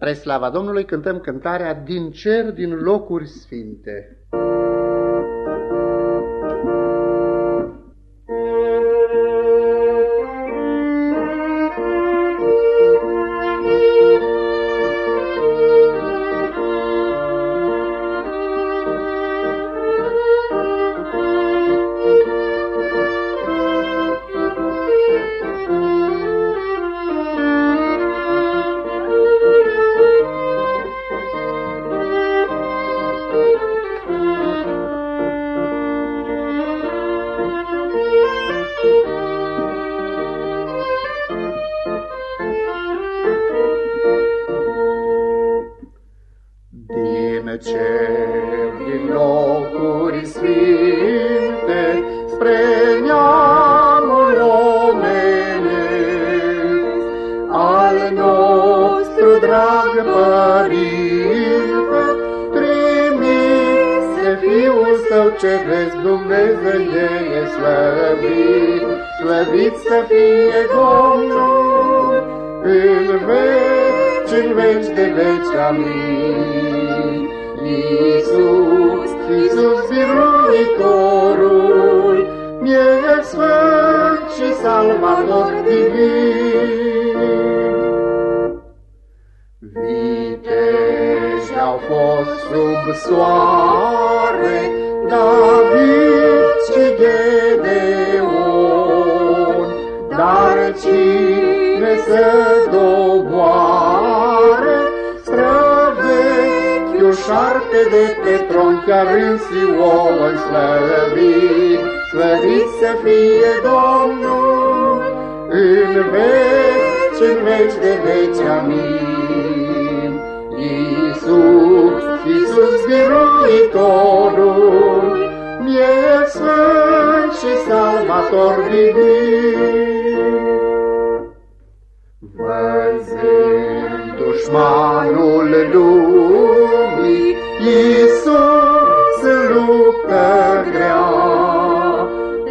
Spre slava Domnului cântăm cântarea Din cer, din locuri sfinte. Cer, din locuri sfinte, spre neamul omenesc, al nostru drag Părinte, trimise Fiul Său ceresc Dumnezeie slăvit, slăvit să fie Domnul, în veci, în veci de veci, amin. Iisus, Iisus biruitorul, mie sfânt și salvator divin. Viteji au fost sub soare, David străvechiul șarpe de pe tron, chiar în Sion slăvit, slăvit să fie Domnul, în veci, în veci de veci, amin. Iisus, Iisus biruitorul, mie sfânt și salvator divin. Văzând dușmanul lumii, Iisus în luptă grea,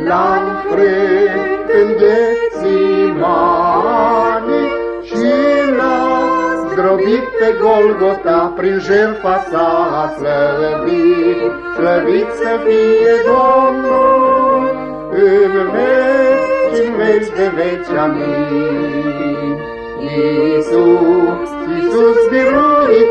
L-am frânt în Ghețimani și l-a zdrobit pe Golgota, prin jertfa sa slăvit, slăvit să fie Domnul, în veci, în veci de veci, amin. Iisus, Iisus biruitorul,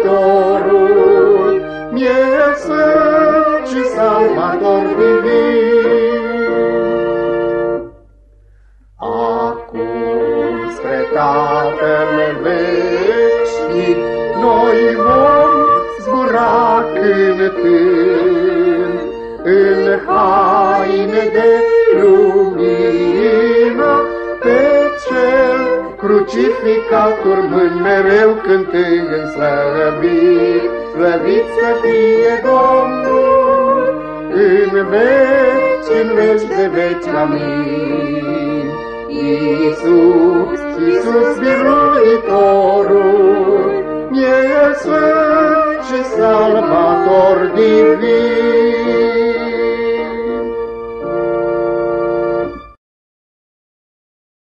veșnic, noi vom zbura cântând, în haine de lumină, pe cel crucificat urmând mereu cântând în slăvit, slăvit să fie Domnul, în veci, în veci de veci, amin. Iisus, Iisus biruitorul,